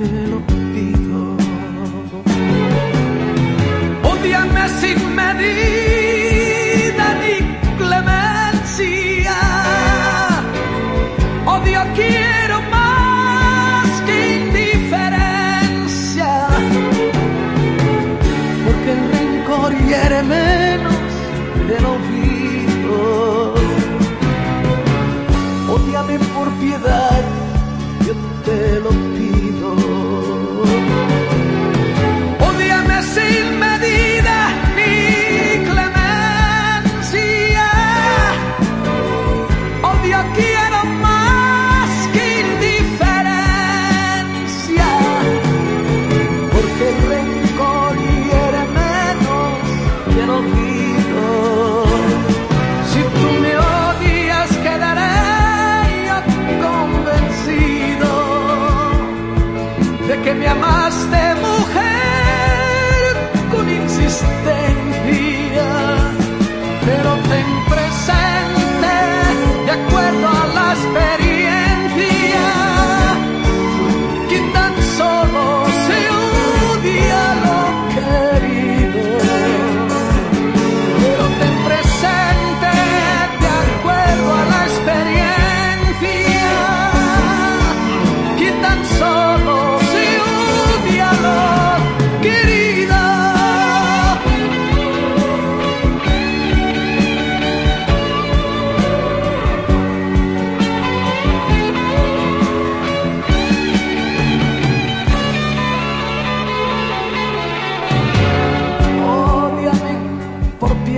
te. Odiame sin medida ni clemencia. Odio quiero más que indiferencia. Porque el rencor hiere menos del olvido. aquí.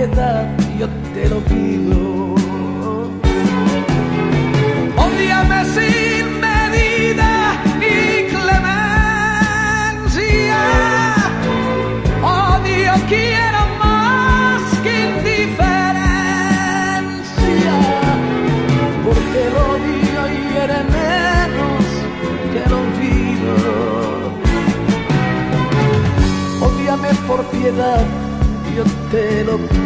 piedad, yo te lo pido. Ódiame sin medida y clemencia. Odio quiero más que indiferencia, porque el odio hiere menos que lo olvido. Ódiame por piedad, yo te lo pido.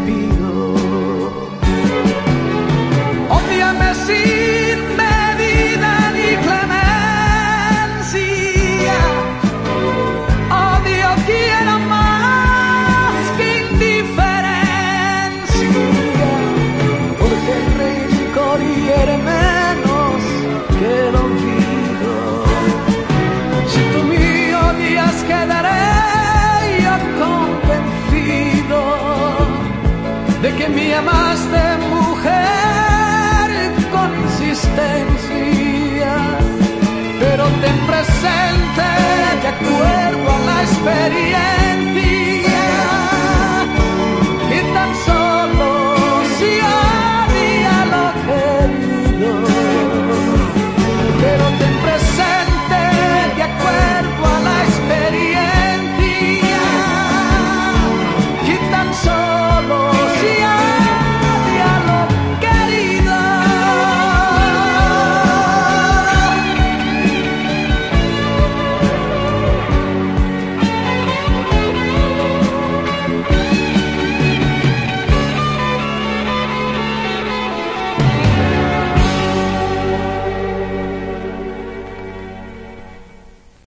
de que me amaste mujer con insistencia, pero ten presente de acuerdo a la experiencia.